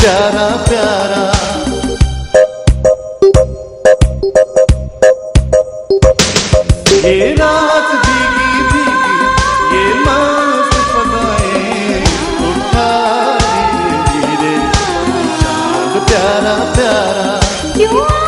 प्यारा प्यारा। ये रात भीगी भीगी, ये मांस पकाए, उठा धीरे धीरे चाँद प्यारा प्यारा। क्यों?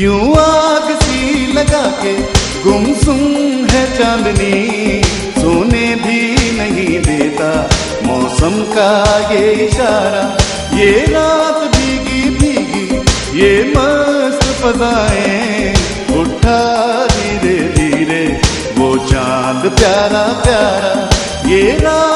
क्यों आग सी लगा के गुमसुम है चांदनी? सोने भी नहीं देता मौसम का ये इशारा। ये रात भीगी भीगी, ये मस्त फजाएँ उठा धीरे धीरे। वो चाँद प्यारा प्यारा, ये रात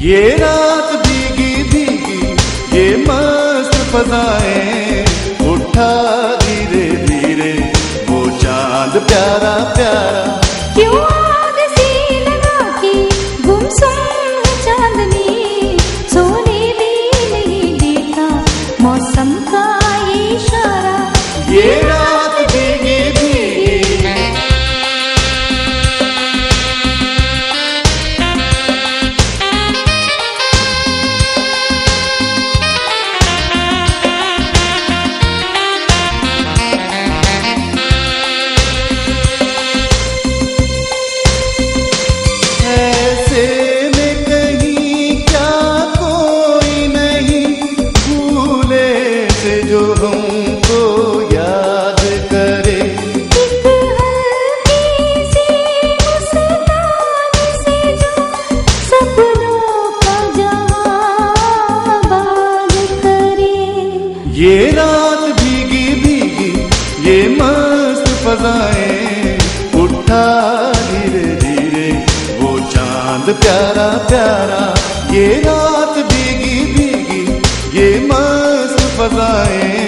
ये रात भीगी भीगी, ये मस्त फजाएँ उठा धीरे धीरे वो चाँद प्यारा प्यारा क्यों? ये रात भीगी भीगी, ये मस्त फजाएँ, उठा धीरे धीरे, वो चाँद प्यारा प्यारा, ये रात भीगी भीगी, ये मस्त फजाएँ।